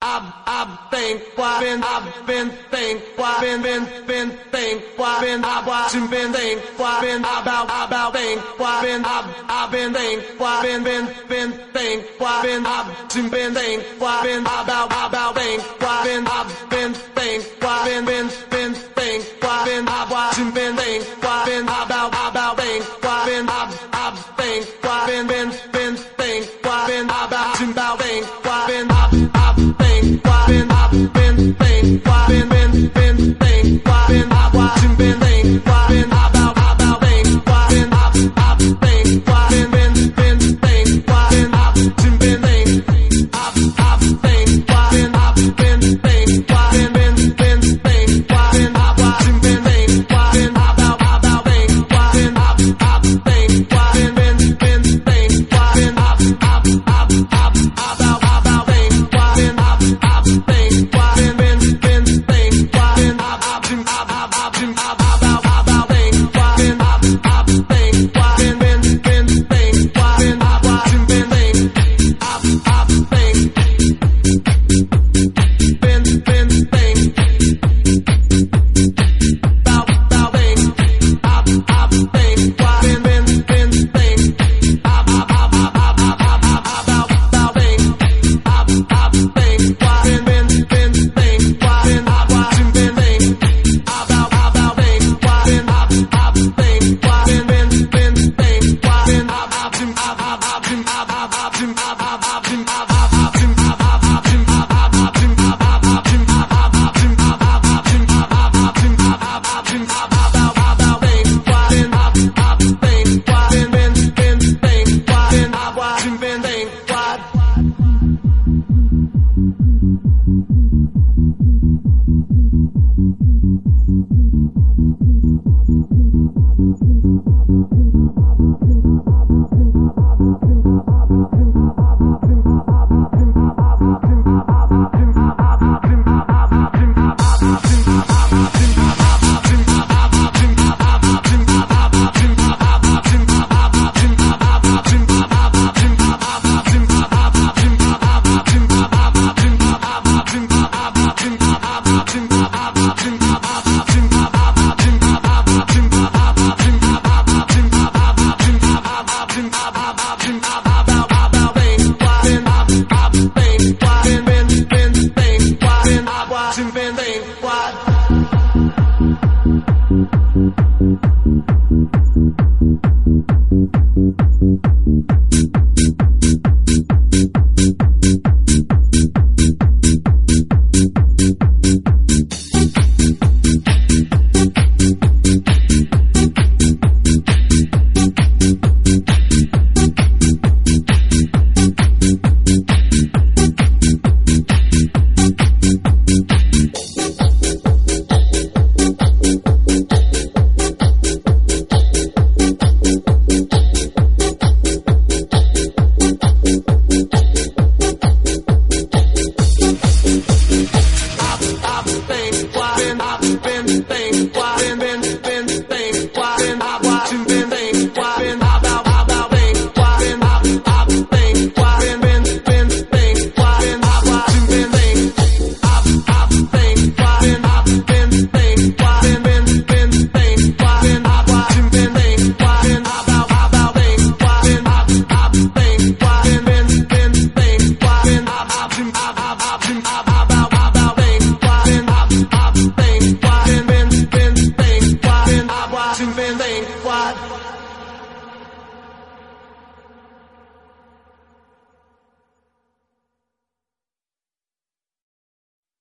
I've I been been I've been think I've been been been think I've been I've been think I've been about about think I've been I've I've been think I've been been been think I've been I've been think I've been about about think I've been I've been think I've been been been think I've been I've been think I've been about about think Why?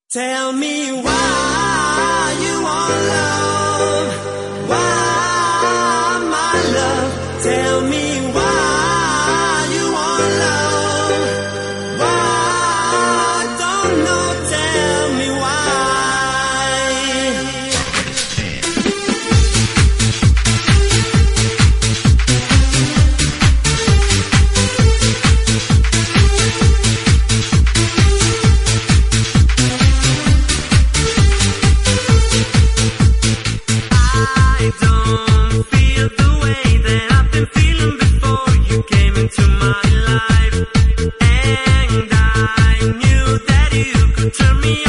Tell me why. Turn me on.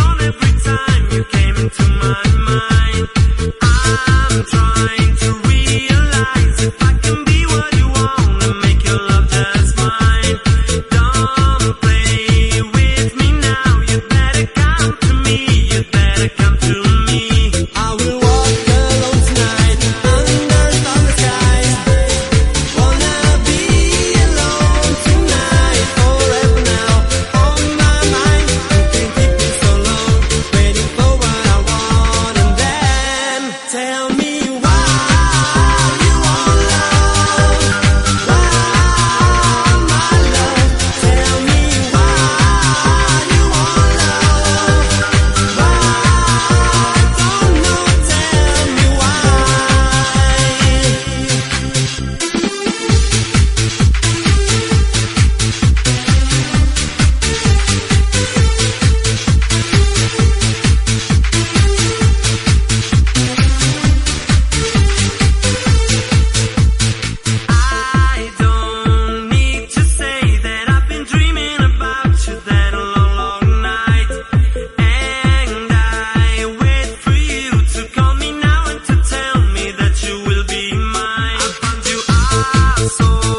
Jesús.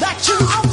That you